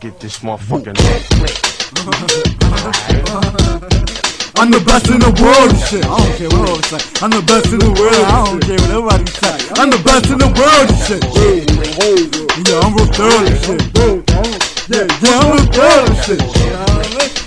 Get this motherfucking. I'm the best in the world and shit. I don't care what nobody say. I'm the best in the world. I don't care what nobody say. I'm the best in the world and shit. Yeah, I'm real thorough and shit. Yeah, yeah, I'm real thorough and shit.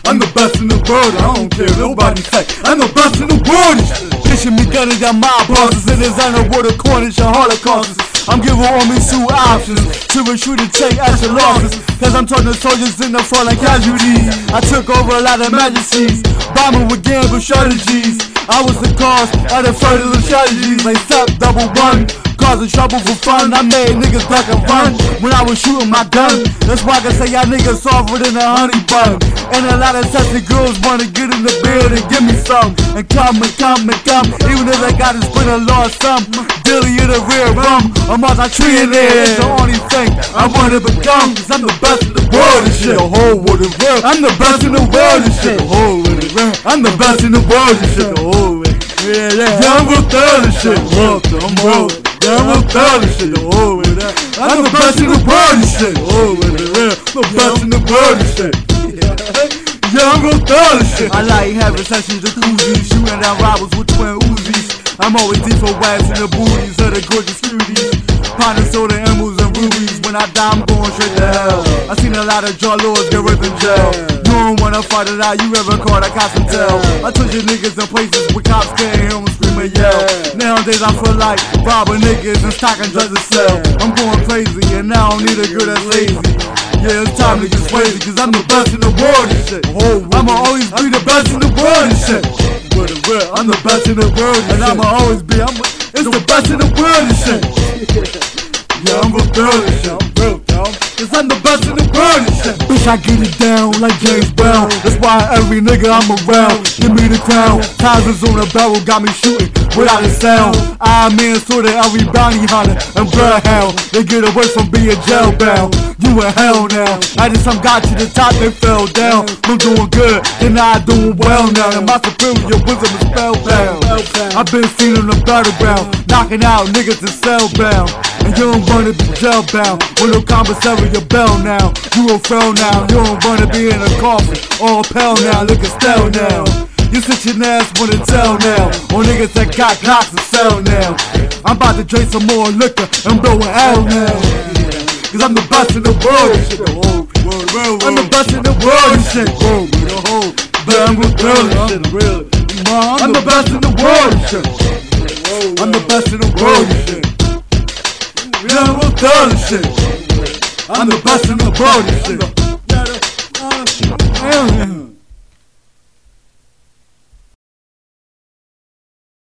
I'm the best in the world. I don't care what nobody say. I'm the best in the world and shit. Picture me gunning down my bosses in designer water corners and holocausts. I'm giving armies two options to retreat and take extra losses. Cause I'm turning soldiers in the front like casualties. I took over a lot of majesties, bombing with gamble strategies. I was the cause of the further strategies. Like step double one, causing trouble for fun. I made niggas duck and run when I was shooting my gun. That's why I can say y'all niggas softer than a honey bun. And a lot of sexy girls wanna get in the bed and give me some. And come and come and come, even if they gotta spend a lost sum. Dilly in the rear rum, I'm on my trillionaire. It's the only thing I wanna become. Cause I'm the best in the world and shit. The whole world is real. I'm the best in the world and shit. The whole world is real. I'm the best in the world and shit. The whole world. Yeah, yeah. Yeah, I'm thorough and shit. I'm real. Yeah, I'm thorough and shit. The whole world. I'm the best in the world and shit. The whole world is real. The best in the world and shit. Yeah, I'm real thorough and shit. I like having sessions with Uzis, shooting down robbers with twin Uzis. I'm always deep for wax in the booties of the gorgeous cuties. Pounding soda, emeralds, and rubies. When I die, I'm going straight to hell. I seen a lot of jaw lords get ripped in jail. You don't wanna fight it out, you ever caught a cops and tell. I took your niggas in places where cops can't hear them scream and yell. Nowadays, I feel like robbing niggas and stocking drugs to sell. I'm going crazy, and now I don't need a girl that's lazy. Yeah, it's time to get crazy, cause I'm the best in the world and shit. I'ma always be the best in the world and shit. I'm the best in the world and I'ma always be, I'm, it's the best in the world and shit. Yeah, I'm real shit. I'm real. Cause I'm the best in the world and shit. Bitch, I get it down like James Brown. That's why every nigga I'm around. Give me the crown. Thousands on the barrel got me shooting without a sound. I sort of every bounty hunter and bloodhound. They get away from being jailbound. You in hell now. After some got you to the top, they fell down. I'm doing good, then I doing well now. And my superior wisdom is spellbound. I've been seen on the battleground, knocking out niggas in cellbound. And you don't wanna be jailbound. With no commissary, your bell now. You will fail now. You don't wanna be in a coffin or a pell now. Look at stale now. You sit your ass wanna tell now. On niggas that got clocks to sell now. I'm about to drink some more liquor and blow an L now. Cause I'm the best in the world. I'm the best in the world shit. But I'm real thorough shit. I'm the best in the world. I'm the best in the world shit. Real thorough and shit. I'm the best in the world. Mm.